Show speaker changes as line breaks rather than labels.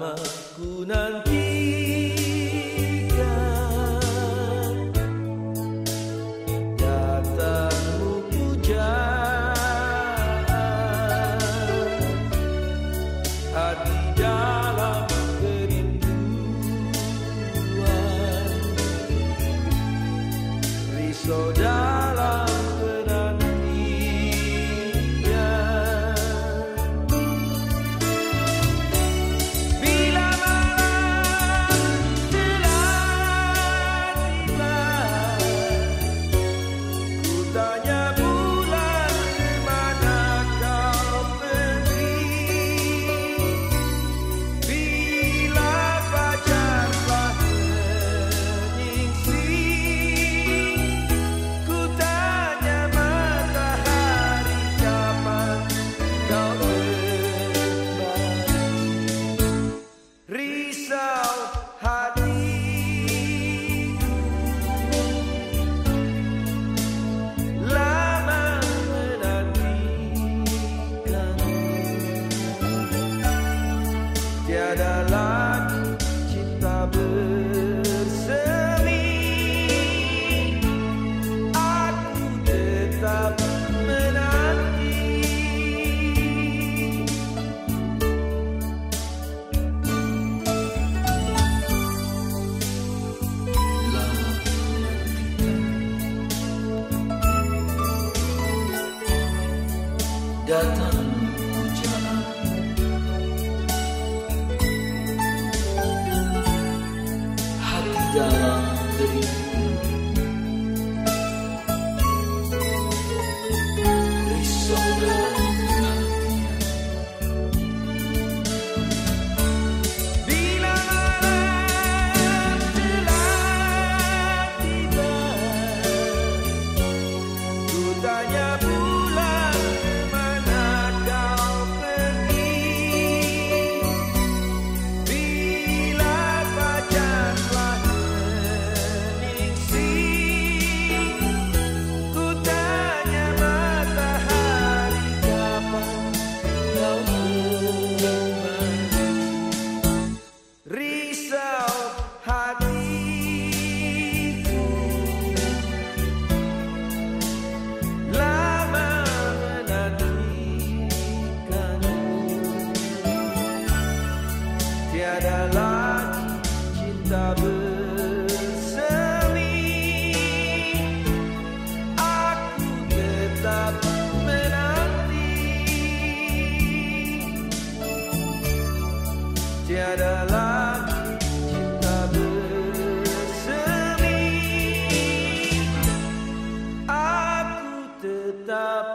lama ku nantikan datangmu pujaan hati dalam kerinduan. Risau Tiada cinta bersemi Aku tetap menanti.
Datang dalam
kitab